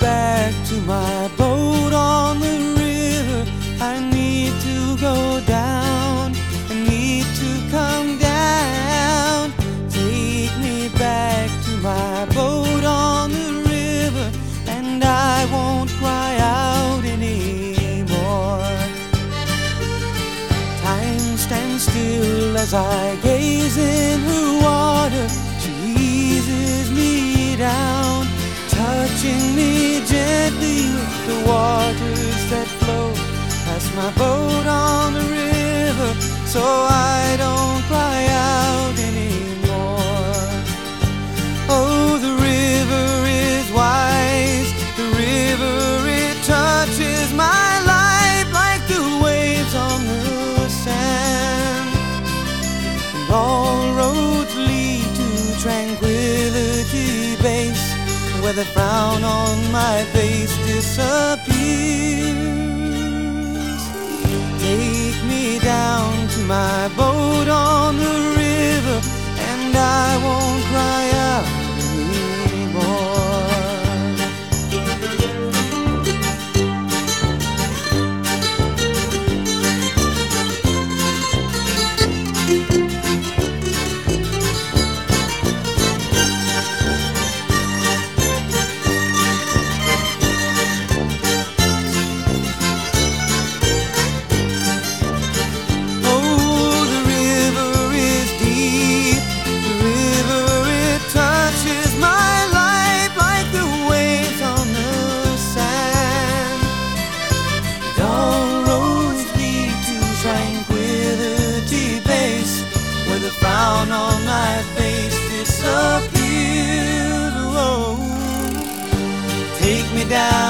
back to my boat on the river. I need to go down. I need to come down. Take me back to my boat on the river, and I won't cry out anymore. Time stands still as I gaze in her my boat on the river, so I don't cry out anymore. Oh, the river is wise, the river it touches my life like the waves on the sand. And all roads lead to tranquility base, where the frown on my face disappears. My boat down